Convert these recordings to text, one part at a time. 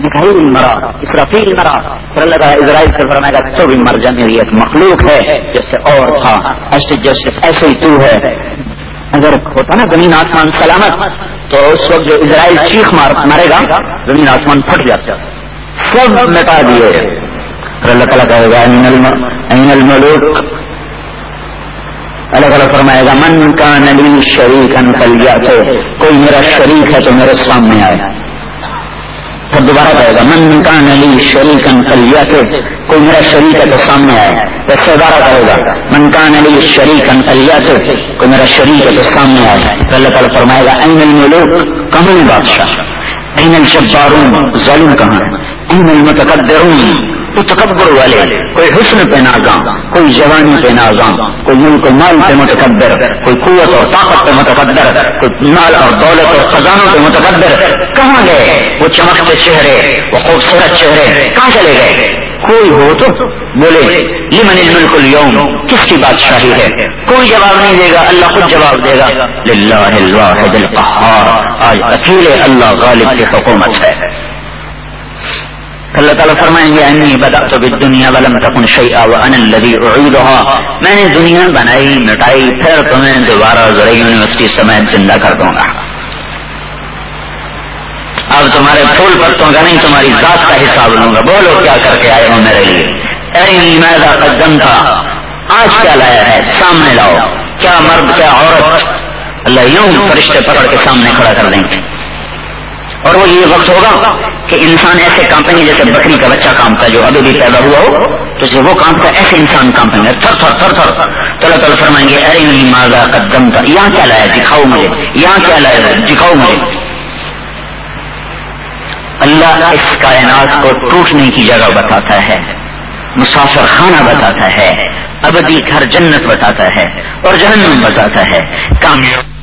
مکھائی مرا، اسرافیل مرا۔ پھر اللہ تعالیٰ اسرائیل سے فرمائے گا، تو بھی مر جانے ایک مخلوق ہے جیسے اور تھا، ایسے جیسے ایسے ہی تو ہے۔ اگر ہوتا نا زمین آسمان سلامت، تو اس وقت جو اسرائیل چیخ مار، مرے گا، زمین آسمان پھٹ جاتا۔ سب مٹا دیے۔ پھر اللہ تعالیٰ کہے گا، این الملوک؟ اللہ تعالیٰ فرمائے گا، من کا نلی شریک انفلیا سے کوئی میرا شریک ہے تو میرے سامنے آئے۔ پھر دوبارہ کہے گا، من کان علی شریکن فلیا کے کوئی میرا شریک ہے تو سامنے آئے۔ ویسے دوبارہ کہے گا، من کان علی شریکن فلیا سے کوئی میرا شریک ہے تو سامنے آئے۔ پھر اللہ تعالیٰ فرمائے گا، این الملوک کمل بادشاہ؟ این الجبارون؟ ظالم کہاں این المتقدرون تو تکبر والے، کوئی حسن پہ نازاں کوئی جوانی پہ نازاں کوئی ملک و مال پہ متقدر کوئی قوت اور طاقت پہ متقدر کوئی مال اور دولت اور خزانوں پہ متقدر کہاں گئے؟ وہ چمکتے چہرے، وہ خوبصورت چہرے، کہاں چلے گئے؟ کوئی ہو تو بولے یہ من الملک اليوم؟ کس کی بادشاہی ہے؟ کوئی جواب نہیں دے گا، اللہ خود جواب دے گا۔ للہ الواحد القہار، آج اکیلے اللہ غالب کی حکومت ہے۔ اللہ تعالیٰ فرمائیں گے، انی بدا تو دنیا ولم تکن شیئا وان الذی اعیدها میں نے دنیا بنائی، مٹائی، پھر تمہیں دوبارہ ذرا یونیورسٹی سمیت زندہ کر دوں گا۔ اب تمہارے پھول پتوں کا نہیں، تمہاری ذات کا حساب لوں گا۔ بولو کیا کر کے آئے ہو میرے لیے؟ ارنی میدا قدم تھا آج کیا لایا ہے؟ سامنے لاؤ۔ کیا مرد، کیا عورت؟ اللہ یوں فرشتے پکڑ کے سامنے کھڑا کر دیں گے۔ اور وہ یہ وقت ہوگا کہ انسان ایسے کانپیں گے جیسے بکری کا بچہ کامتا ہے جو ابھی بھی پیدا ہوا ہو، تو جب وہ کامتا ہے ایسے انسان کامپیں گے۔ تھر تھر تھر تھر تو اللہ تعالیٰ فرمائیں گے، ارے نہیں ماضا قدم کا یہاں کیا لایا دکھاؤ مجھے۔ یہاں کیا لایا دکھاؤ مجھے۔ اللہ اس کائنات کو ٹوٹنے کی جگہ بتاتا ہے، مسافر خانہ بتاتا ہے، ابدی گھر جنت بتاتا ہے اور جہنم بتاتا ہے۔ کامیاب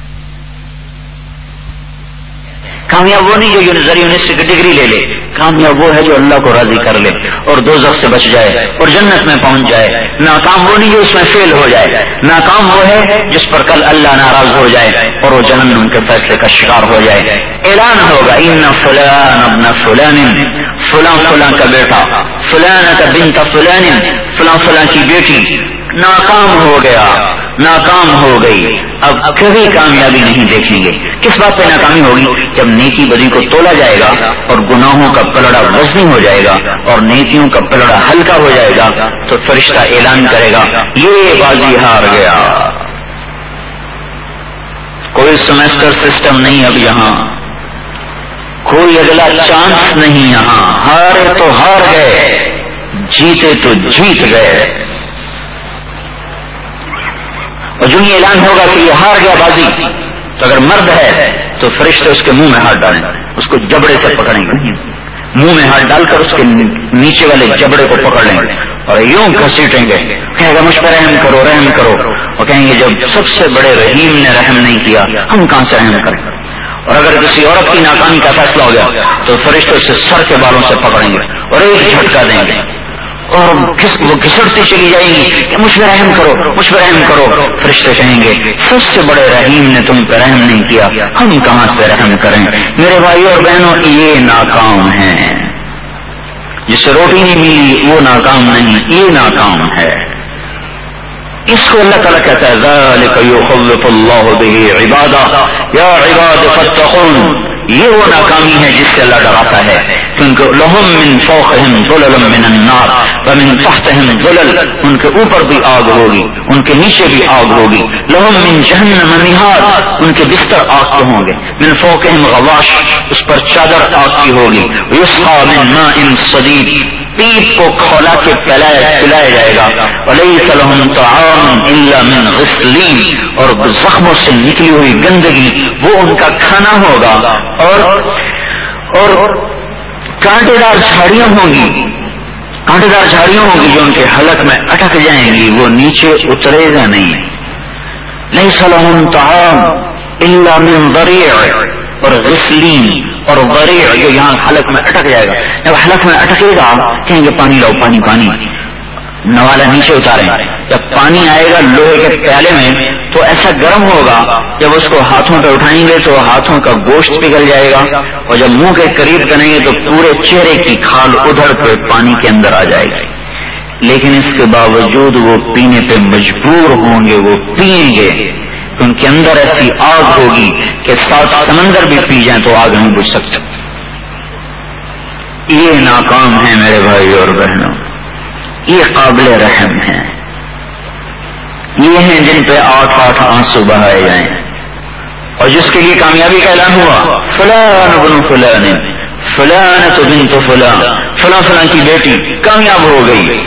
کامیاب وہ نہیں جو یونیورسٹی کی ڈگری لے لے۔ کامیاب وہ ہے جو اللہ کو راضی کر لے اور دو سے بچ جائے اور جنت میں پہنچ جائے۔ ناکام وہ نہیں جو اس میں فیل ہو جائے۔ ناکام وہ ہے جس پر کل اللہ ناراض ہو جائے اور وہ جنم کے فیصلے کا شکار ہو جائے۔ اعلان ہوگا، ان فلان ابن فلان فلاں فلاں کا بیٹا، فلان کا بنت فلان فلاں فلاں کی بیٹی ناکام ہو گیا، ناکام ہو گئی۔ اب کبھی کامیابی نہیں دیکھیں گے۔ کس بات پہ ناکامی ہوگی؟ جب نیکی بدی کو تولا جائے گا اور گناہوں کا پلڑا وزنی ہو جائے گا اور نیکیوں کا پلڑا ہلکا ہو جائے گا، تو فرشتہ اعلان کرے گا، یہ بازی ہار گیا۔ کوئی سیمسٹر سسٹم نہیں اب یہاں۔ کوئی اگلا چانس نہیں یہاں۔ ہارے تو ہار گئے، جیتے تو جیت گئے۔ اور جو یہ اعلان ہوگا کہ یہ ہار گیا بازی، تو اگر مرد ہے تو فرشتے اس کے منہ میں ہاتھ ڈالیں اس کو جبڑے سے پکڑیں گے۔ منہ میں ہاتھ ڈال کر اس کے نیچے والے جبڑے کو پکڑ لیں گے اور یوں گھسیٹیں گے۔ کہے گا مجھ پہ رحم کرو رحم کرو۔ اور کہیں گے، جب سب سے بڑے رحیم نے رحم نہیں کیا، ہم کہاں سے رحم کریں؟ اور اگر کسی عورت کی ناکامی کا فیصلہ ہو گیا تو فرشتے اسے سر کے بالوں سے پکڑیں گے اور ایک جھٹکا دیں گے۔ اور وہ گھسڑتی چلی جائیں گی کہ مجھ پہ رحم کرو، مجھ پہ رحم کرو۔ فرشتے کہیں گے، سب سے بڑے رحیم نے تم پہ رحم نہیں کیا۔ ہم کہاں سے رحم کریں؟ میرے بھائی اور بہنوں، یہ ناکام ہے۔ جسے روٹی نہیں ملی، وہ ناکام نہیں، یہ ناکام ہے۔ اس کو اللہ تعالیٰ کہتا ہے، ذالک اللہ به عبادہ۔ یا عباد، فتقون۔ یہ وہ ناکامی ہے جس سے اللہ ڈراتا ہے۔ کیونکہ لہم من فوقہم ظلل من النار، ومن تحتہم ظلل، ان کے اوپر بھی آگ ہوگی، ان کے نیچے بھی آگ ہوگی۔ لہم من جہنم مہاد ان کے بستر آگ کے ہوں گے۔ من فوقہم غواش، اس پر چادر آگ کی ہوگی۔ یسقا من ماء صدید پیپ کو کھولا کے پلایا پلایا جائے گا۔ الا من غسلین اور زخموں سے نکلی ہوئی گندگی، وہ ان کا کھانا ہوگا۔ اور اور کانٹے دار جھاڑیاں ہوں گی۔ کانٹے دار جھاڑیاں ہوں گی جو ان کے حلق میں اٹک جائیں گی، وہ نیچے اترے گا نہیں۔ نہیں سلام تعام الا من ضریع اور غسلین۔ اور ضریع جو یہاں حلق میں اٹک جائے گا۔ جب حلق میں اٹکے گا، کہیں گے پانی لاؤ، پانی پانی۔ نوالا نیچے اتارے جب پانی آئے گا لوہے کے پیالے میں، تو ایسا گرم ہوگا، جب اس کو ہاتھوں پہ اٹھائیں گے، تو ہاتھوں کا گوشت پگھل جائے گا۔ اور جب منہ کے قریب کریں گے، تو پورے چہرے کی کھال ادھر پہ پانی کے اندر آ جائے گی۔ لیکن اس کے باوجود وہ پینے پہ مجبور ہوں گے، وہ پیئیں گے۔ ان کے اندر ایسی آگ ہوگی کہ سات سمندر بھی پی جائیں تو آگ نہیں بجھ سکتے یہ ناکام ہے میرے بھائی اور بہنوں، یہ قابل رحم ہے یہ ہیں جن پہ آٹھ آٹھ آنسو بہائے جائیں۔ اور جس کے لیے کامیابی کا اعلان ہوا، فلان بن فلان فلان تو بن تو فلاں فلاں فلاں کی بیٹی کامیاب ہو گئی۔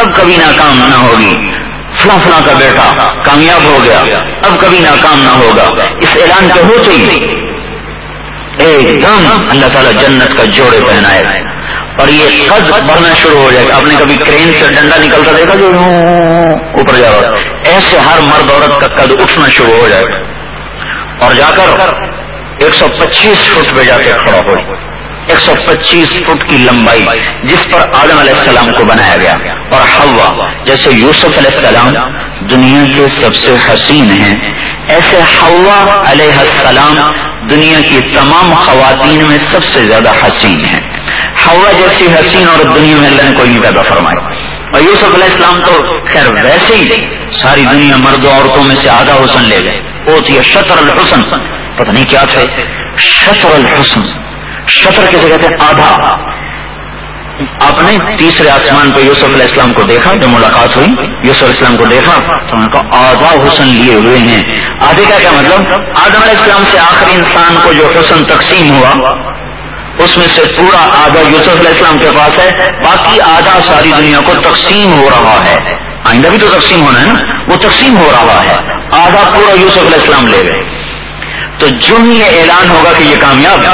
اب کبھی ناکام نہ ہوگی۔ فلاں فلاں کا بیٹا کامیاب ہو گیا۔ اب کبھی ناکام نہ ہوگا۔ اس اعلان کے ہوتے ہی ایک دم اللہ تعالیٰ جنت کا جوڑے پہنائے۔ اور یہ قد بڑھنا شروع ہو جائے۔ گا آپ نے کبھی کرین سے ڈنڈا نکلتا دیکھا جو اوپر جا رہا ایسے ہر مرد عورت کا قد اٹھنا شروع ہو جائے۔ گا اور جا کر ایک سو پچیس فٹ پہ جا کے کھڑا ہو ایک سو پچیس فٹ کی لمبائی جس پر آدم علیہ السلام کو بنایا گیا اور ہوا جیسے یوسف علیہ السلام دنیا کے سب سے حسین ہیں، ایسے ہوا علیہ السلام دنیا کی تمام خواتین میں سب سے زیادہ حسین ہیں۔ ہوا جیسی حسین اور دنیا میں اللہ نے کوئی نہیں پیدا فرمائی۔ اور یوسف علیہ السلام تو خیر ویسے ہی ساری دنیا مرد عورتوں میں سے آدھا حسن لے گئے۔ وہ تھی شطر الحسن، پتہ نہیں کیا تھے؟ شطر الحسن۔ شطر کسے کہتے ہیں آدھا۔ آپ نے تیسرے آسمان پہ یوسف علیہ السلام کو دیکھا جو ملاقات ہوئی، یوسف علیہ السلام کو دیکھا، تو انہوں نے کہا، آدھا حسن لیے ہوئے ہیں۔ آدھے کا کیا مطلب؟ آدم علیہ السلام سے آخری انسان کو جو حسن تقسیم ہوا، اس میں سے پورا آدھا یوسف علیہ السلام کے پاس ہے، باقی آدھا ساری دنیا کو تقسیم ہو رہا ہے۔ آئندہ بھی تو تقسیم ہونا ہے نا؟ وہ تقسیم ہو رہا ہے۔ آدھا پورا یوسف علیہ السلام لے گئے۔ تو جو ہی یہ اعلان ہوگا کہ یہ کامیاب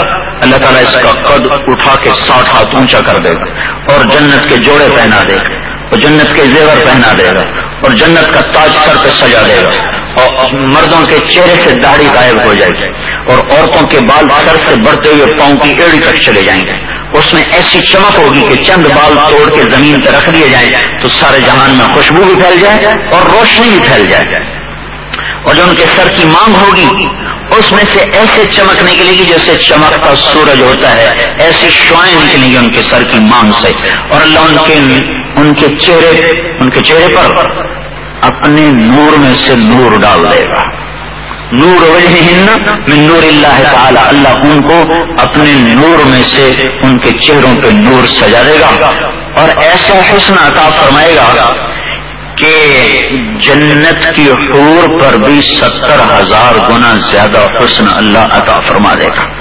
اللہ تعالیٰ اس کا قد اٹھا کے ساٹھ ہاتھ اونچا کر دے گا اور جنت کے جوڑے پہنا دے گا اور جنت کے زیور پہنا دے گا اور جنت کا تاج سر پہ سجا دے گا اور مردوں کے چہرے سے داڑھی غائب ہو جائے گی اور عورتوں کے بال سر سے بڑھتے ہوئے پاؤں کی ایڑی تک چلے جائیں گے۔ اس میں ایسی چمک ہوگی کہ چند بال توڑ کے زمین پہ رکھ دیے جائیں تو سارے جہان میں خوشبو بھی پھیل جائے اور روشنی بھی پھیل جائے۔ اور جو ان کے سر کی مانگ ہوگی اس میں سے ایسے چمک نکلے گی جیسے چمکتا سورج ہوتا ہے ایسی شوائیں نکلیں گی ان کے سر کی مانگ سے۔ اور اللہ ان کے ان کے چہرے ان کے چہرے پر اپنے نور میں سے نور ڈال دے گا۔ نور من نور اللہ تعالی۔ اللہ ان کو اپنے نور میں سے ان کے چہروں پہ نور سجا دے گا۔ اور ایسا حسن عطا فرمائے گا کہ جنت کی حور پر بھی ستر ہزار گنا زیادہ حسن اللہ عطا فرما دے گا۔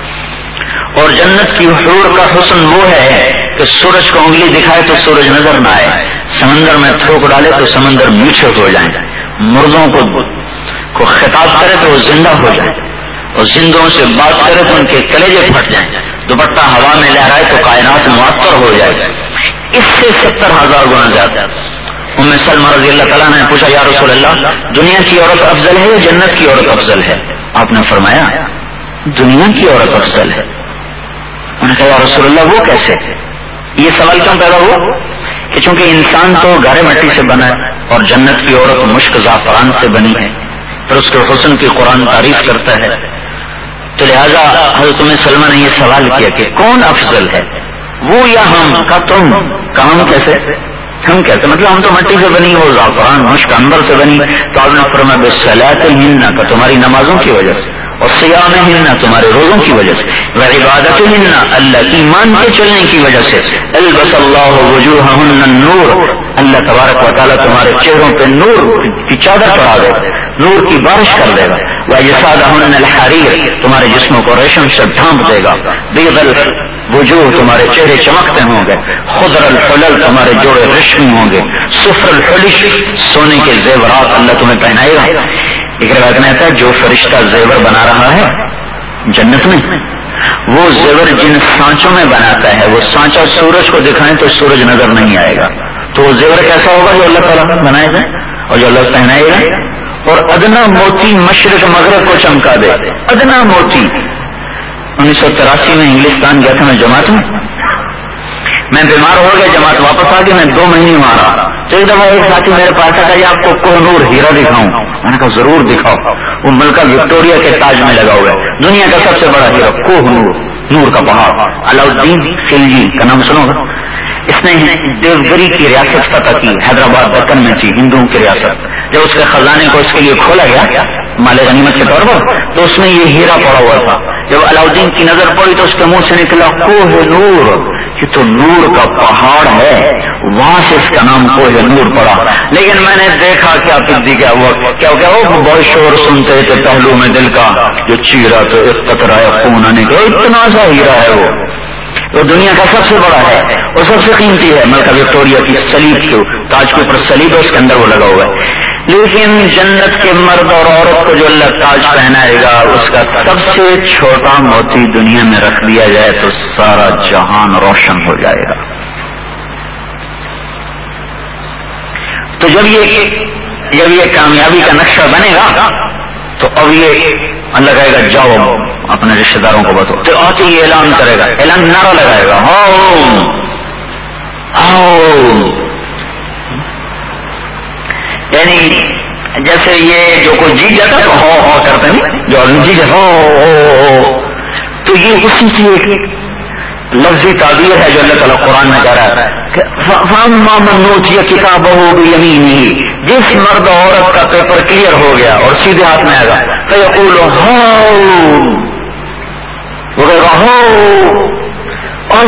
اور جنت کی حور کا حسن وہ ہے کہ سورج کو انگلی دکھائے تو سورج نظر نہ آئے، سمندر میں تھوک ڈالے تو سمندر میٹھے ہو جائیں، مردوں کو کو خطاب کرے تو وہ زندہ ہو جائے اور زندوں سے بات کرے تو ان کے کلیجے پھٹ جائیں۔ دوپٹہ ہوا میں لہرائے تو کائنات معطر ہو جائے۔ اس سے ستر ہزار گنا زیادہ۔ ام سلم رضی اللہ تعالیٰ نے پوچھا، یا رسول اللہ، دنیا کی عورت افضل ہے یا جنت کی عورت افضل ہے؟ آپ نے فرمایا، دنیا کی عورت افضل ہے. انہوں نے کہا، یا رسول اللہ، وہ کیسے؟ یہ سوال کیوں پیدا ہوا؟ کہ چونکہ انسان تو گارے مٹی سے بنا ہے اور جنت کی عورت مشک زعفران سے بنی ہے، پھر اس کے حسن کی قرآن تعریف کرتا ہے۔ تو لہٰذا حضرت سلمہ نے یہ سوال کیا کہ کون افضل ہے؟ وہ یا ہم؟ کا تم. کام کیسے؟ ہم کہتے ہیں؟ مطلب ہم تو مٹی سے بنی وہ زعفران مشک انبر سے بنی۔ تو آپ نے فرما بے سلاد ہننا کا تمہاری نمازوں کی وجہ سے۔ اور سیاح ہننا تمہارے روزوں کی وجہ سے۔ وہ عبادت ہننا اللہ ایمان کے چلنے کی وجہ سے۔ البس اللہ وجوہ نور اللہ تبارک و تعالیٰ تمہارے چہروں پہ نور کی چادر چڑھا دے نور کی بارش کر دے گا۔ وہ جساد الحریر، تمہارے جسموں کو ریشم سے ڈھانپ دے گا۔ بیغل وجوہ تمہارے چہرے چمکتے ہوں گے خدر الحلل تمہارے جوڑے رشمی ہوں گے۔ سفر الحلش سونے کے زیورات اللہ تمہیں پہنائے گا۔ ایک روایت میں ہے، جو فرشتہ زیور بنا رہا ہے جنت میں، وہ زیور جن سانچوں میں بناتا ہے، وہ سانچا سورج کو دکھائیں تو سورج نظر نہیں آئے گا۔ تو وہ زیور کیسا ہوگا جو اللہ تعالیٰ بنائے گا؟ اور جو اللہ پہنائے گا؟ اور ادنا موتی مشرق مغرب کو چمکا دے۔ ادنا موتی انیس سو تراسی میں انگلستان گیا تھا میں جماعت میں؟ میں بیمار ہو گیا، جماعت واپس آ گئی، میں دو مہینے وہاں رہا۔ ایک دفعہ ایک ساتھی میرے پاس آ آپ کو کوہ نور ہیرا دکھاؤں۔ میں نے کہا، ضرور دکھاؤ۔ وہ ملکہ وکٹوریا کے تاج میں لگا ہوا ہے۔ دنیا کا سب سے بڑا ہیرا کوہ نور نور کا پہاڑ علاؤدین خلجی، کا نام سنو۔ گا اس نے دیوگری کی ریاست فتح کی، حیدرآباد، دکن میں تھی، ہندوؤں کی ریاست۔ جب اس کے خزانے کو اس کے لیے کھولا گیا مال غنیمت کے طور پر، تو اس میں یہ ہیرا پڑا ہوا تھا۔ جب علاؤدین کی نظر پڑی تو اس کے منہ سے نکلا کوہ نور یہ تو نور کا پہاڑ ہے۔ وہاں سے اس کا نام کوہ نور پڑا۔ لیکن میں نے دیکھا کیا پدی کیا ہوا، کیا کیا وہ بہت شور سنتے تھے پہلو میں دل کا، جو چیرا تو ایک قطرہ خون آنے کا اتنا سا ہیرا ہے وہ۔ وہ دنیا کا سب سے بڑا ہے، وہ سب سے قیمتی ہے۔ ملکہ وکٹوریا کی سلیب کے، تاج کے اوپر سلیب ہے، اس کے اندر وہ لگا ہوا ہے۔ لیکن جنت کے مرد اور عورت کو جو اللہ تاج پہنائے گا، اس کا سب سے چھوٹا موتی دنیا میں رکھ دیا جائے تو سارا جہان روشن ہو جائے گا۔ تو جب یہ جب یہ کامیابی کا نقشہ بنے گا، تو اب یہ اللہ کہے گا، جاؤ اپنے رشتے داروں کو بتاؤ۔ تو آتے یہ اعلان کرے گا، اعلان نعرہ لگائے گا یعنی جیسے یہ جو کوئی جی جاتا تو ہو ہو کرتے ہیں، جو جی جاتا ہو ہو تو یہ اسی کی ایک لفظی تعبیر ہے جو اللہ تعالیٰ قرآن میں کہہ رہا ہے کتاب ہو بھی یمین ہی جس مرد عورت کا پیپر کلیئر ہو گیا اور سیدھے ہاتھ میں آئے گا تو ہو۔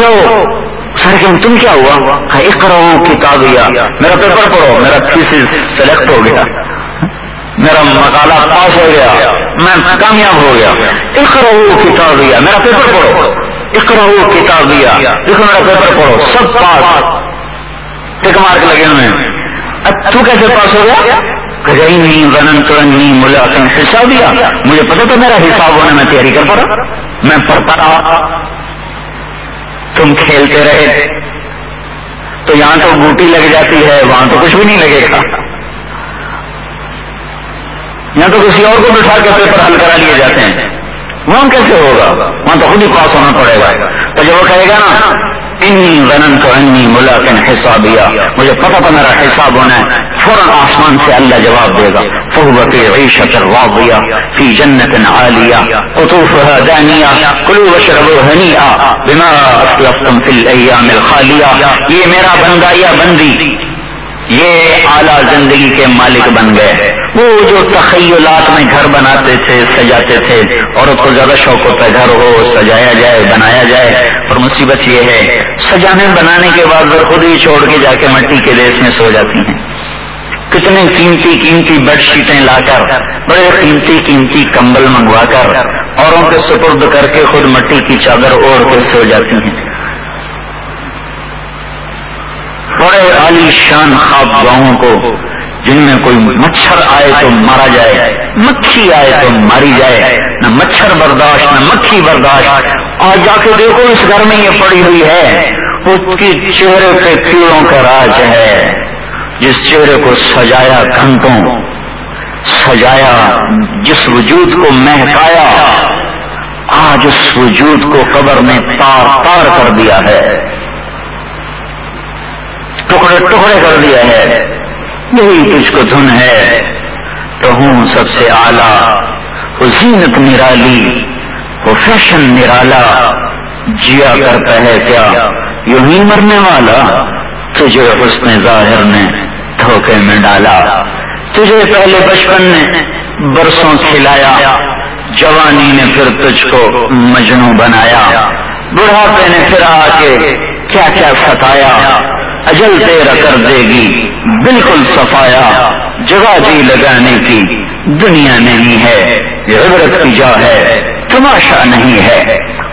ہو سر کہ تم کیا ہوا؟ ہاں، اقرا کتابیا میرا پیپر پڑھو، میرا تھیسس سلیکٹ ہو گیا۔ میرا مطالعہ پاس ہو گیا۔ میں کامیاب ہو گیا۔ اقرا کتابیا میرا پیپر پڑھو۔ اقرا کتابیا دیکھو میرا پیپر پڑھو۔ سب پاس۔ ٹک مارک لگے ہوئے تو کیسے پاس ہو گیا؟ کہیں نہیں ونن تو ملاقات حصہ دیا مجھے پتا تو میرا حساب ہونے میں تیاری کر پڑا میں پڑھتا رہا۔ تم کھیلتے رہے۔ تو یہاں تو بوٹی لگ جاتی ہے، وہاں تو کچھ بھی نہیں لگے گا۔ یہاں تو کسی اور کو بٹھا کے پیپر حل کرا لیے جاتے ہیں۔ وہاں کیسے ہوگا؟ وہاں تو خود ہی پاس ہونا پڑے گا۔ تو جب وہ کہے گا نا انی ونن انی ملاقن مجھے پتا تھا میرا حساب ہونا ہے. فوراً آسمان سے اللہ جواب دے گا. فہوت عیشت راضیہ فی جنت عالیہ قطوفها دانیہ کلو وشربو ہنیئا بما اسلفتم فی الایام الخالیہ یہ میرا بندہ یا بندی. یہ اعلیٰ زندگی کے مالک بن گئے. وہ جو تخیلات میں گھر بناتے تھے، سجاتے تھے، عورت کو زیادہ شوق ہوتا ہے گھر ہو، سجایا جائے، بنایا جائے، اور مصیبت یہ ہے، سجانے بنانے کے بعد وہ خود ہی چھوڑ کے جا کے مٹی کے دیش میں سو جاتی ہیں۔ کتنے قیمتی قیمتی بیڈ شیٹیں لا کر، بڑے قیمتی قیمتی کمبل منگوا کر، اوروں کے سپرد کر کے خود مٹی کی چادر اوڑھ کے سو جاتی ہیں۔ بڑے عالی شان خواب گاہوں کو جن میں کوئی مچھر آئے تو مارا جائے، مکھی آئے تو ماری جائے۔ نہ مچھر برداشت، نہ مکھی برداشت۔ اور جا کے دیکھو اس گھر میں یہ پڑی ہوئی ہے۔ اس کی چہرے پہ کیڑوں کا راج ہے۔ جس چہرے کو سجایا گھنٹوں، سجایا جس وجود کو مہکایا، آج اس وجود کو قبر میں تار تار کر دیا ہے۔ ٹکڑے ٹکڑے کر دیا ہے۔ یہی تجھ کو دھن ہے۔ تو ہوں سب سے آلہ زینت نرالی، وہ فیشن نرالا۔ جیا کرتا ہے کیا، یوں ہی مرنے والا۔ تجھے حسن ظاہر نے دھوکے میں ڈالا۔ تجھے پہلے بچپن نے برسوں کھلایا۔ جوانی نے پھر تجھ کو مجنو بنایا۔ بڑھاپے نے پھر آ کے کیا کیا ستایا۔ اجل تیرا کر دے گی۔ بالکل صفایا۔ جگہ جی لگانے کی دنیا نہیں ہے۔ یہ عبرت کی جا ہے۔ تماشا نہیں ہے۔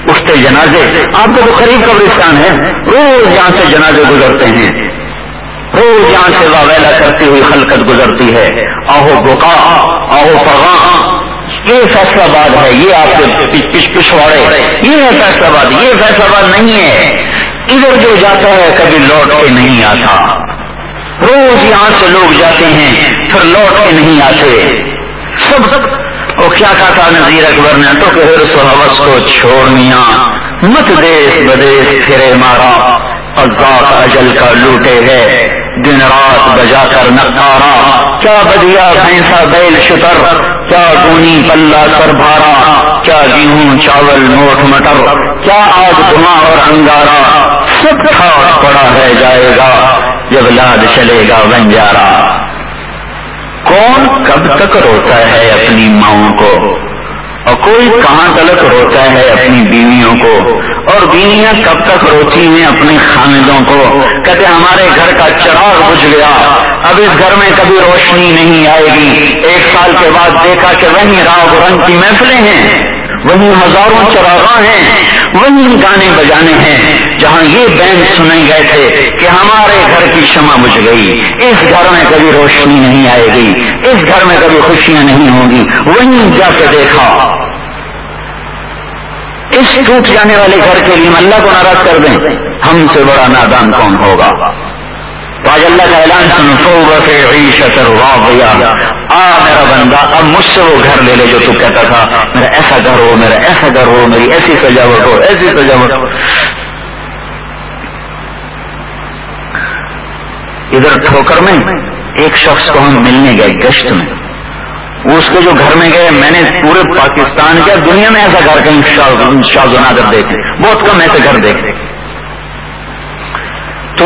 اٹھتے جنازے۔ آپ کو تو قریب قبرستان ہے روز یہاں سے جنازے گزرتے ہیں۔ روز یہاں سے واویلا کرتی ہوئی خلقت گزرتی ہے۔ آہو بکا آہو پگا یہ فیصلہ باد ہے۔ یہ آپ کے پچھواڑے یہ ہے فیصلہ باد یہ فیصلہ باد نہیں ہے۔ ادھر جو جاتا ہے کبھی لوٹ کے نہیں آتا۔ روز یہاں سے لوگ جاتے ہیں، پھر لوٹ کے نہیں آتے۔ سب وہ کیا کہا تھا نظیر اکبر نے؟ تو کہ حوث کو چھوڑنیا مت دیش بدیش پھرے مارا۔ اجل کا لوٹے ہے دن رات بجا کر نکارا کیا بدیا بھینسا بیل شتر۔ کیا گونی پلہ سر بھارا۔ کیا گیہوں چاول موٹ مٹر۔ کیا آگ دھواں اور انگارا۔ سب ٹھاک پڑا ہے جائے گا، جب لاد چلے گا بنجارا۔ کون کب تک روتا ہے اپنی ماؤں کو؟ اور کوئی کہاں تلک روتا ہے اپنی بیویوں کو؟ اور بیویاں کب تک روتی ہیں اپنے خامدوں کو؟ کہتے ہمارے گھر کا چراغ بجھ گیا۔ اب اس گھر میں کبھی روشنی نہیں آئے گی۔ ایک سال کے بعد دیکھا کہ وہیں راگ رنگ کی محفلیں ہیں۔ وہیں ہزاروں چراغاں ہیں، وہی گانے بجانے ہیں۔ جہاں یہ بینڈ سنے گئے تھے کہ ہمارے گھر کی شمع بجھ گئی۔ اس گھر میں کبھی روشنی نہیں آئے گی۔ اس گھر میں کبھی خوشیاں نہیں ہوں گی۔ وہیں جا کے دیکھا۔ اس ٹوٹ جانے والے گھر کے لیے اللہ کو ناراض کر دیں۔ ہم سے بڑا نادان کون ہوگا؟ تو آج اللہ کا اعلان سنو واہ بھیا آ میرا بندہ، اب مجھ سے وہ گھر لے لے جو تو کہتا تھا، میرا ایسا گھر ہو، میرا ایسا گھر ہو، میری ایسی سجاوٹ ہو، ایسی سجاوٹ ہو۔ ادھر ٹھوکر میں ایک شخص کو ہم ملنے گئے گشت میں۔ اس کے جو گھر میں گئے، میں نے پورے پاکستان کیا دنیا میں ایسا گھر کہیں شاہ نادر دیکھے۔ بہت کم ایسے گھر دیکھے۔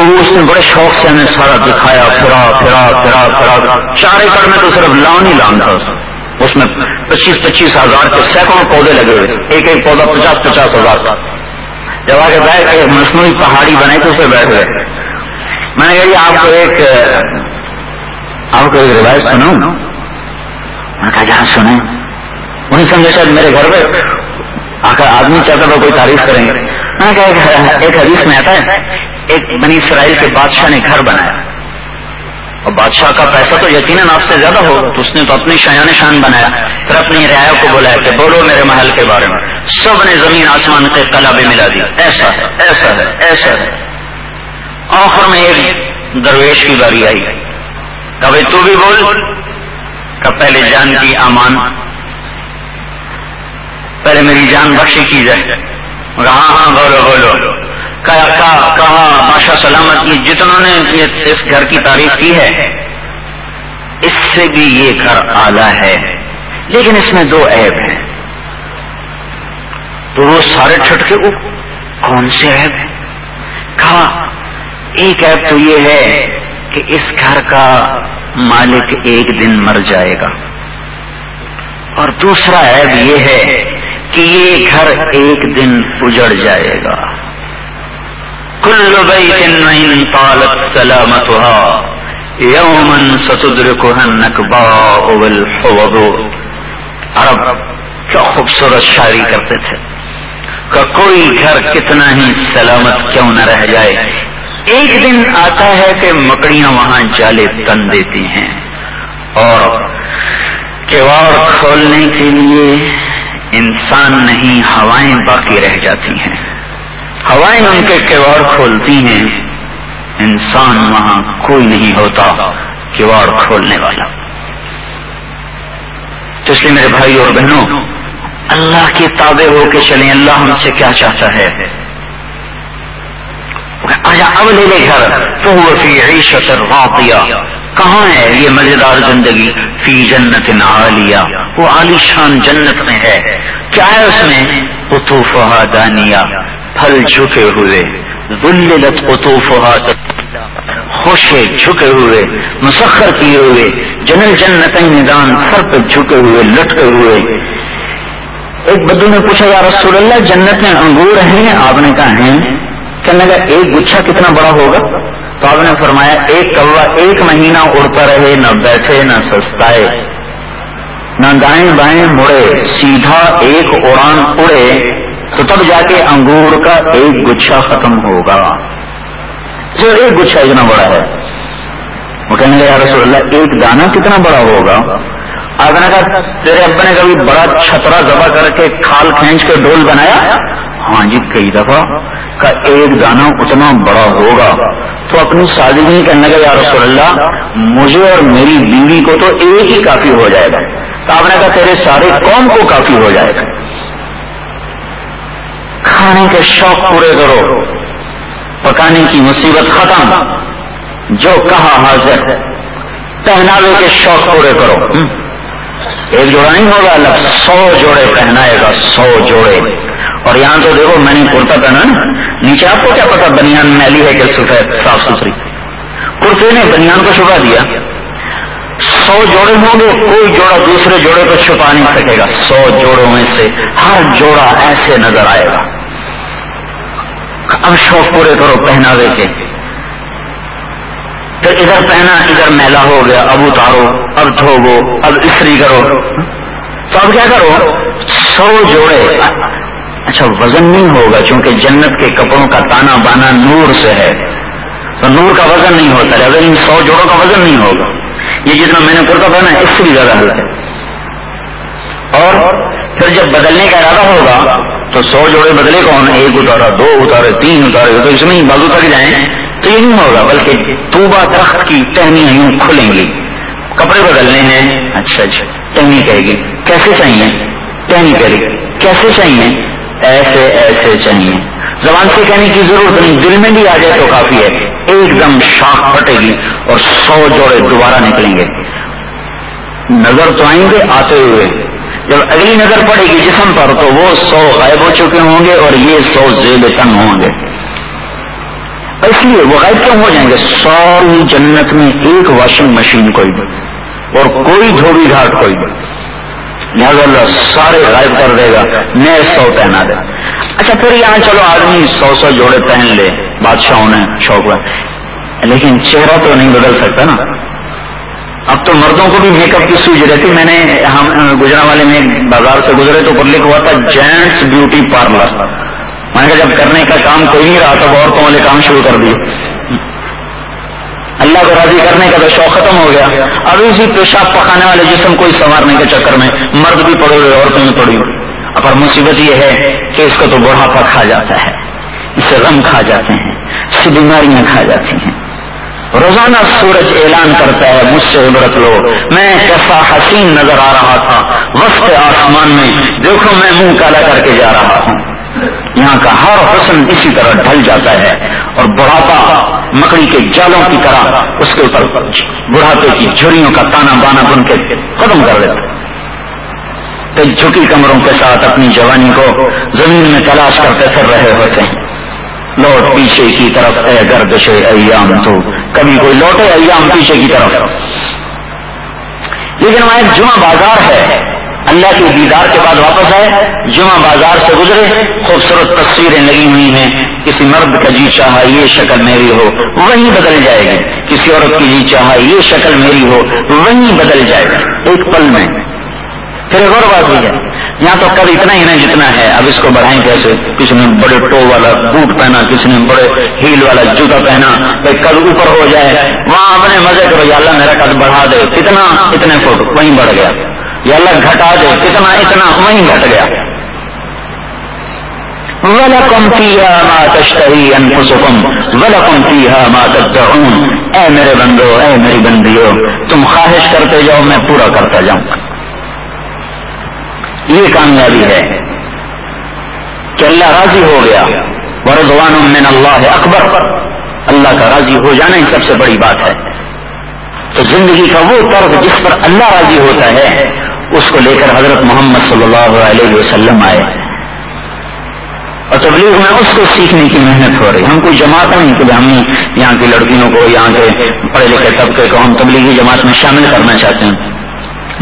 وہ اس نے بڑے شوق سے ہمیں سارا دکھایا، پھرا پھرا پھرا پھرا۔ چار ایکڑ میں تو صرف لان ہی لان تھا۔ اس میں پچیس پچیس ہزار کے سینکڑوں پودے لگے ہوئے ایک ایک پودا پچاس پچاس ہزار کا۔ جب آگے بیٹھ کے مصنوعی پہاڑی بنے تو اس پہ بیٹھ گئے۔ میں نے کہا آپ کو ایک، آپ کو ایک روایت سنوں میں کہا جہاں سنیں۔ انہیں سمجھے شاید میرے گھر پہ آ کر آدمی چاہتا تھا کوئی تعریف کریں گے۔ میں نے کہا، ایک حدیث میں آتا ہے ایک بنی اسرائیل کے بادشاہ نے گھر بنایا۔ اور بادشاہ کا پیسہ تو یقیناً آپ سے زیادہ ہوگا۔ تو اس نے تو اپنی شایان شان بنایا، پھر اپنی رعایا کو بلایا کہ بولو میرے محل کے بارے میں۔ سب نے زمین آسمان کے تالابیں ملا دی ایسا ہے ایسا ہے ایسا ہے۔ آخر میں ایک درویش کی باری آئی۔ کبھی تو بھی بول؟ کب پہلے جان کی امان۔ پہلے میری جان بخشی کی جائے۔ ہاں ہاں بولو بولو۔ کہا بادشاہ سلامت کی جتنوں نے اس گھر کی تعریف کی ہے، اس سے بھی یہ گھر آلہ ہے۔ لیکن اس میں دو عیب ہیں۔ تو وہ سارے چھٹکے کو کون سے عیب ہیں؟ کہا، ایک عیب تو یہ ہے کہ اس گھر کا مالک ایک دن مر جائے گا۔ اور دوسرا عیب یہ ہے کہ یہ گھر ایک دن اجڑ جائے گا۔ كل بيت من طالت سلامتها. يوما ستدركها النكباء والحوض. عرب، کیا خوبصورت شاعری کرتے تھے. کہ کوئی گھر کتنا ہی سلامت کیوں نہ رہ جائے. ایک دن آتا ہے کہ مکڑیاں وہاں جالے تن دیتی ہیں. اور کیوار کھولنے کے لیے انسان نہیں، ہوائیں باقی رہ جاتی ہیں. ہوائیں ان کے کیواڑ کھولتی ہیں۔ انسان وہاں کوئی نہیں ہوتا کیواڑ کھولنے والا۔ تو اس لیے میرے بھائی اور بہنوں، اللہ کے تابع ہو کے چلیں۔ اللہ ہم سے کیا چاہتا ہے؟ اب لے لے گھر؟ تو فی عیشت راضیہ۔ کہاں ہے یہ مزیدار زندگی؟ فی جنت عالیہ۔ وہ عالیشان جنت میں ہے۔ کیا ہے اس میں؟ اتوفہ دانیہ۔ پھل جھکے ہوئے ذلت قطوفها خوش جھکے ہوئے، مسخر کیے ہوئے، جنل جنت میدان سر پہ جھکے ہوئے، لٹکے ہوئے۔ ایک بدو نے پوچھا، یا رسول اللہ، جنت میں انگور ہیں؟ آپ نے کہا ہیں۔ کہنے لگا، ایک گچھا کتنا بڑا ہوگا؟ تو آپ نے فرمایا، ایک کوا ایک مہینہ اڑتا رہے، نہ بیٹھے، نہ سستائے۔ نہ دائیں بائیں مڑے، سیدھا ایک اڑان اڑے۔ تو تب جا کے انگور کا ایک گچھا ختم ہوگا۔ جو ایک گچھا اتنا بڑا ہے۔ وہ کہنے لگا رسول اللہ، ایک دانا کتنا بڑا ہوگا؟ آپ نے کہا تیرے ابا نے کبھی بڑا چھترا دبا کر کے کھال کھینچ کے ڈول بنایا؟ ہاں جی کئی دفعہ کا ایک دانا اتنا بڑا ہوگا۔ تو اپنی شادی نہیں کہنے لگا یا رسول اللہ، مجھے اور میری بیوی کو تو ایک ہی کافی ہو جائے گا۔ تو آپ نے کہا تیرے سارے قوم کو کافی ہو جائے گا۔ کھانے کے شوق پورے کرو۔ پکانے کی مصیبت ختم۔ جو کہا حاضر پہناوے کے شوق پورے کرو۔ ایک جوڑا نہیں ہوگا، الگ سو جوڑے پہنائے گا، سو جوڑے۔ اور یہاں تو دیکھو، میں نے کرتا پہنا نا۔ نیچے آپ کو کیا پتا، بنیان میلی ہے کہ سفید صاف ستھری۔ کرتے نے بنیان کو چھپا دیا۔ سو جوڑے ہوں گے، کوئی جوڑا دوسرے جوڑے کو چھپا نہیں سکے گا۔ سو جوڑوں میں سے ہر جوڑا ایسے نظر آئے گا۔ اب شوق پورے کرو پہناوے کے۔ پھر ادھر پہنا، ادھر میلا ہو گیا، اب اتارو، اب دھوگو اب استری کرو۔ تو اب کیا کرو؟ سو جوڑے۔ اچھا وزن نہیں ہوگا چونکہ جنت کے کپڑوں کا تانا بانا نور سے ہے۔ تو نور کا وزن نہیں ہوتا ہے۔ ان سو جوڑوں کا وزن نہیں ہوگا، یہ جتنا میں نے کرتا پہنا اس سے بھی زیادہ ہلکا ہے۔ اور پھر جب بدلنے کا ارادہ ہوگا تو سو جوڑے بدلے کون ایک اتارا، دو اتارے، تین اتارے، تو اس میں ہی بازو تک جائیں۔ تو یہ نہیں ہوگا بلکہ توبہ درخت کی ٹہنیاں یوں کھلیں گی۔ کپڑے بدلنے ہیں۔ اچھا اچھا ٹہنی کہے گی۔ کیسے چاہیے ٹہنی کرے گی۔ کیسے چاہیے ایسے ایسے چاہیے۔ زبان سے کہنے کی ضرورت نہیں، دل میں بھی آ جائے تو کافی ہے۔ ایک دم شاخ پھٹے گی اور سو جوڑے دوبارہ نکلیں گے۔ نظر تو آئیں گے، آتے ہوئے جب اگلی نظر پڑے گی جسم پر تو وہ سو غائب ہو چکے ہوں گے اور یہ سو زیل تنگ ہوں گے۔ اس لیے وہ غائب کیوں ہو جائیں گے؟ ساری جنت میں ایک واشنگ مشین کوئی بھی اور کوئی دھوبی گھاٹ کوئی بھی لہٰذا اللہ سارے غائب کر دے گا نئے سو پہنا دے۔ اچھا پھر یہاں چلو، آدمی سو سو جوڑے پہن لے، بادشاہوں نے شوق لیکن چہرہ تو نہیں بدل سکتا نا۔ اب تو مردوں کو بھی میک اپ کی سوج رہتی۔ میں نے ہم گجرا والے میں بازار سے گزرے تو پر لکھ ہوا تھا جینٹس بیوٹی پارلر۔ میں نے جب کرنے کا کام کوئی نہیں رہا تو عورتوں والے کام شروع کر دیے۔ اللہ کو راضی کرنے کا تو شوق ختم ہو گیا۔ اب اسی پیشاب پکانے والے جسم کو سنوارنے کے چکر میں۔ مرد بھی پڑے ہوئے، عورتیں بھی پڑی ہوئی پر مصیبت یہ ہے کہ اس کو تو بڑھاپا کھا جاتا ہے۔ اسے غم کھا جاتے ہیں اس سے بیماریاں کھا جاتی ہیں۔ روزانہ سورج اعلان کرتا ہے مجھ سے عبرت لو۔ میں کیسا حسین نظر آ رہا تھا۔ وسط آسمان میں دیکھو میں منہ کالا کر کے جا رہا ہوں۔ یہاں کا ہر حسن اسی طرح ڈھل جاتا ہے اور بڑھاپا مکڑی کے جالوں کی طرح اس کے اوپر بڑھاپے کی جھریوں کا تانا بانا بن کے ختم کر دیتا پھر جھکی کمروں کے ساتھ اپنی جوانی کو زمین میں تلاش کرتے پھر رہے ہوتے ہیں۔ لوٹ پیچھے کی طرف اے گردش ایام تو کبھی کوئی لوٹے ایام پیچھے کی طرف۔ لیکن وہاں ایک جمعہ بازار ہے۔ اللہ کے دیدار کے بعد واپس آئے۔ جمعہ بازار سے گزرے۔ خوبصورت تصویریں لگی ہوئی ہیں۔ کسی مرد کا جی چاہا یہ شکل میری ہو وہی بدل جائے گی۔ کسی عورت کی جی چاہا یہ شکل میری ہو وہی بدل جائے گا ایک پل میں۔ پھر ایک اور بات ہوئی ہے۔ یہاں تو کل اتنا ہی نہیں جتنا ہے، اب اس کو بڑھائیں کیسے؟ کسی نے بڑے ٹو والا بوٹ پہنا، کسی نے بڑے ہیل والا جوتا پہنا، بھائی کل اوپر ہو جائے، وہاں اپنے مزے کرو، یا اللہ میرا قد بڑھا دے، کتنا اتنے فٹ، وہیں بڑھ گیا۔ یا اللہ گھٹا دے، کتنا اتنا، وہیں گھٹ گیا۔ وَلَكُمْ فِيهَا مَا تَشْتَهِي أَنفُسُكُمْ، وَلَكُمْ فِيهَا مَا تَدَّعُونَ۔ اے میرے بندو، اے میری بندیو، تم خواہش کرتے جاؤ، میں پورا کرتا جاؤں۔ یہ کامیابی ہے کہ اللہ راضی ہو گیا ورضوان من اللہ اکبر. اللہ کا راضی ہو جانا ہی سب سے بڑی بات ہے. تو زندگی کا وہ طرز جس پر اللہ راضی ہوتا ہے، اس کو لے کر حضرت محمد صلی اللہ علیہ وسلم آئے. اور تبلیغ میں اس کو سیکھنے کی محنت ہو رہی. ہم کوئی جماعت نہیں کہ ہم یہاں کی لڑکیوں کو، یہاں کے پڑھے لکھے طبقے کو ہم تبلیغی جماعت میں شامل کرنا چاہتے ہیں.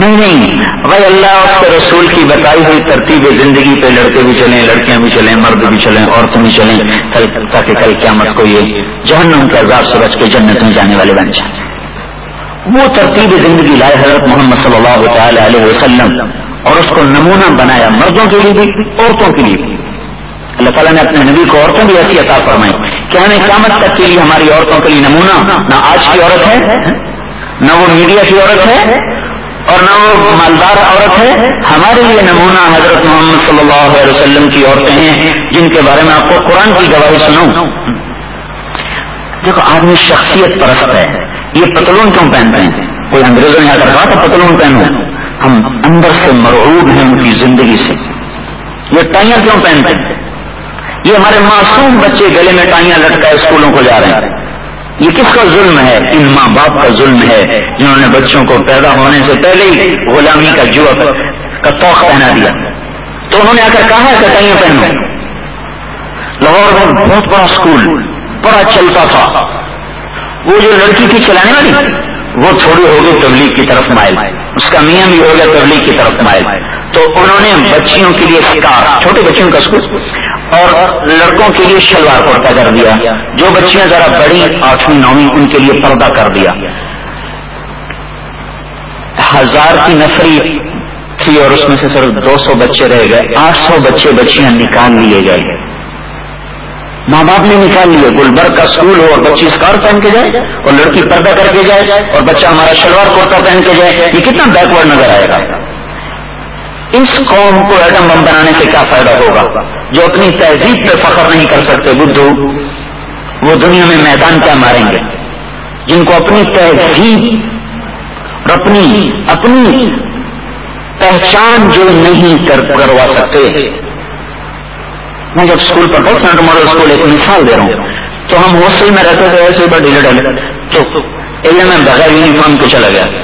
نہیں نہیں. بھائی اللہ اس کے رسول کی بتائی ہوئی ترتیب زندگی پہ لڑکے بھی چلیں، لڑکیاں بھی چلیں، مرد بھی چلیں، عورتیں بھی چلیں، کل تاکہ کل قیامت کو یہ جہنم کے عذاب سے بچ کے جنت میں جانے والے بن جائیں۔ وہ ترتیب زندگی لائے حضرت محمد صلی اللہ تعالی علیہ وسلم اور اس کو نمونہ بنایا مردوں کے لیے بھی، عورتوں کے لیے بھی۔ اللہ تعالیٰ نے اپنے نبی کو عورتوں بھی ایسی عطا فرمائی۔ کہ ہمیں قیامت تک کے لیے ہماری عورتوں کے لیے نمونہ نہ آج کی عورت ہے، نہ وہ میڈیا کی عورت ہے اور نہ وہ مالدار عورت ہے، ہمارے لیے نمونہ حضرت محمد صلی اللہ علیہ وسلم کی عورتیں ہیں، جن کے بارے میں آپ کو قرآن کی گواہی سنوں دیکھو، آدمی شخصیت پرست ہے۔ یہ پتلون کیوں پہنتے ہیں؟ کوئی انگریزوں نے آ کر کہا تو پتلون پہنو۔ ہم اندر سے مرعوب ہیں ان کی زندگی سے۔ یہ ٹائیاں کیوں پہنتے ہیں؟ یہ ہمارے معصوم بچے گلے میں ٹائیاں لٹکائے اسکولوں کو جا رہے ہیں۔ یہ کس کا ظلم ہے؟ ان ماں باپ کا ظلم ہے۔ جنہوں نے بچوں کو پیدا ہونے سے پہلے ہی غلامی کا جو کا توق پہنا دیا۔ تو انہوں نے آ کر کہا ہے ٹائیاں پہنو لاہور میں بہت بڑا اسکول بڑا چلتا تھا۔ وہ جو لڑکی تھی چلانے والی، وہ تھوڑی ہو گئی تبلیغ کی طرف مائل۔ اس کا میاں بھی ہو گیا تبلیغ کی طرف مائل۔ تو انہوں نے بچیوں کے لیے سکار چھوٹے بچوں کا اسکول اور لڑکوں کے لیے شلوار کرتا کر دیا، جو بچیاں ذرا بڑی، آٹھویں، نویں، ان کے لیے پردہ کر دیا۔ ہزار کی نفری تھی اور اس میں سے صرف دو سو بچے رہ گئے، آٹھ سو بچے بچیاں نکال لیے گئے۔ ماں باپ نے نکال لیے، گلبرگ کا اسکول ہو اور بچی اسکار پہن کے جائے، اور لڑکی پردہ کر کے جائے، اور بچہ ہمارا شلوار کرتا پہن کے جائے۔ یہ کتنا بیکورڈ نظر آئے گا؟ اس قوم کو ایٹم بم بنانے سے کیا فائدہ ہوگا؟ جو اپنی تہذیب پہ فخر نہیں کر سکتے بدھو، وہ دنیا میں میدان کیا ماریں گے؟ جن کو اپنی تہذیب اور اپنی اپنی پہچان جو نہیں کروا سکتے۔ میں جب اسکول پڑھتا ہوں سینٹر ماڈل اسکول ایک مثال دے رہا ہوں۔ تو ہم ہاسٹل میں رہتے تھے، ایسے بڑا ڈیلے ڈالے تو ایریا میں بغیر یونیفارم کے چلا گیا۔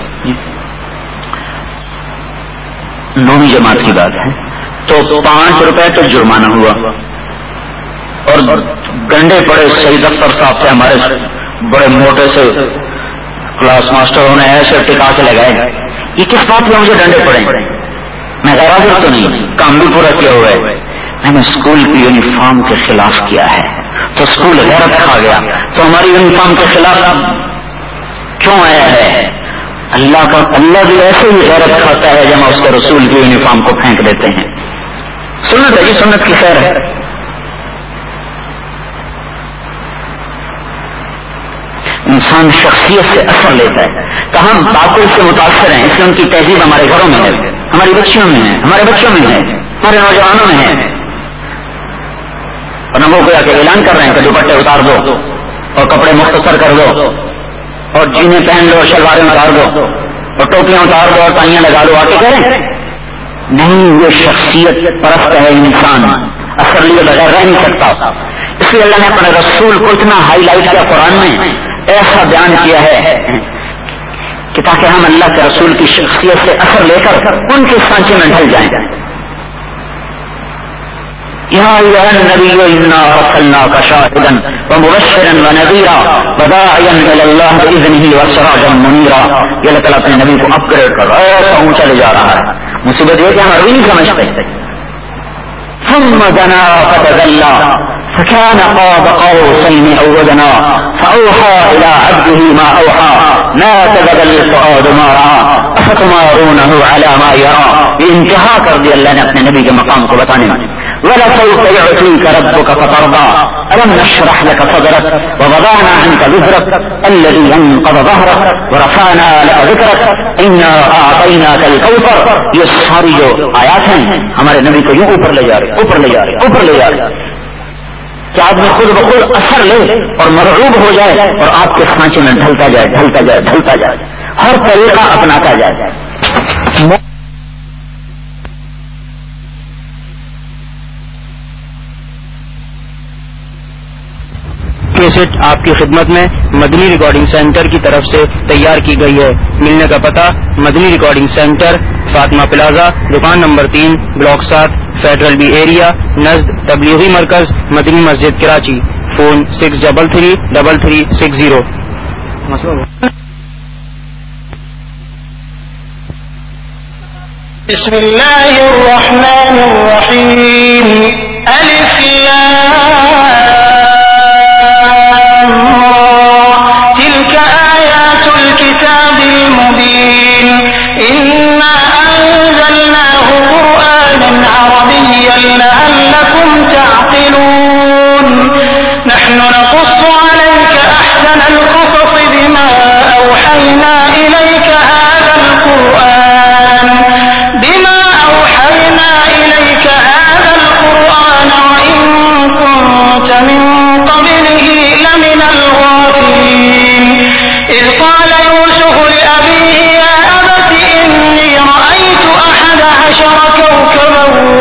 نویں جماعت کی بات ہے، تو پانچ روپے تو جرمانہ ہوا۔ اور گنڈے پڑے صحیح دفتر صاحب سے ہمارے، بڑے موٹے سے کلاس ماسٹر نے ایسے ٹکا کے لگائے۔ یہ کس بات میں مجھے ڈنڈے پڑے؟ میں غیر تو نہیں کام بھی پورا کیا ہوا ہے۔ میں نے اسکول کی یونیفارم کے خلاف کیا ہے۔ تو اسکول غیرت کھا گیا۔ تو ہماری یونیفارم کے خلاف کیوں آیا ہے؟ اللہ کا اللہ بھی ایسے ہی غیرت کھاتا ہے جب ہم اس کے رسول کی یونیفارم کو پھینک دیتے ہیں۔ سنت ہے جی سنت کی خیر ہے۔ انسان شخصیت سے اثر لیتا ہے۔ تو ہم باقل سے متاثر ہیں؟ اس لیے ان کی تہذیب ہمارے گھروں میں ہے۔ ہماری بچیوں میں ہے۔ ہمارے بچوں میں ہے۔ ہمارے نوجوانوں میں ہے۔ اور نمو کو کے اعلان کر رہے ہیں کہ دوپٹے اتار دو اور کپڑے مختصر کر دو۔ اور جینے پہن لو، شلواریں اتار دو، اور ٹوپیاں اتار دو اور ٹائیاں لگا لو آ کے کریں؟ نہیں، یہ شخصیت پرست ہے انسان، اثر لیے بغیر رہ نہیں سکتا۔ اس لیے اللہ نے اپنے رسول کو اتنا ہائی لائٹ کیا قرآن میں، ایسا بیان کیا ہے کہ تاکہ ہم اللہ کے رسول کی شخصیت سے اثر لے کر ان کے سانچے میں ڈھل جائیں۔ يا أيها النبي، إنا أرسلناك شاهدا ومبشرا ونذيرا وداعيا إلى الله بإذنه وسراجا منيرا. یہ اللہ تعالیٰ اپنے نبی کو اپ گریڈ کر رہا ہے ایسا اونچا لے جا رہا ہے۔ مصیبت یہ کہ ہم ابھی نہیں سمجھتے ثم دنا فتدلى فكان قاب قوسين أو ودنا فأوحى إلى عبده ما أوحى ما تبدل الفؤاد ما رأى، أفتمارونه على ما يرى۔ بانتهاء کر دیا اللہ نے اپنے نبی کے مقام کو بتانے میں۔ ولسوف يعطيك ربك فترضى. ألم نشرح لك صدرك ووضعنا عنك ذكرك الذي ينقض ظهرك ورفعنا لك ذكرك. إنا أعطيناك الكوثر. یہ ساری جو آیات ہیں. ہمارے نبی کو یوں اوپر لے جا رہے، اوپر لے جا رہے، اوپر لے جا رہے۔ کہ آدمی خود بخود اثر لے اور مرعوب ہو جائے اور آپ کے سانچے میں ڈھلتا جائے ڈھلتا جائے ڈھلتا جائے۔ ہر طریقہ اپناتا جائے۔ کیسٹ آپ کی خدمت میں مدنی ریکارڈنگ سینٹر کی طرف سے تیار کی گئی ہے ملنے کا پتہ Madani recording centre Fatima plaza دکان نمبر تین بلاک سات فیڈرل بی ایریا نزد تبلیغی مرکز مدنی مسجد Karachi phone six double three double three six zero بسم اللہ الرحمن الرحیم الف نحن نقص عليك أحسن القصص بما أوحينا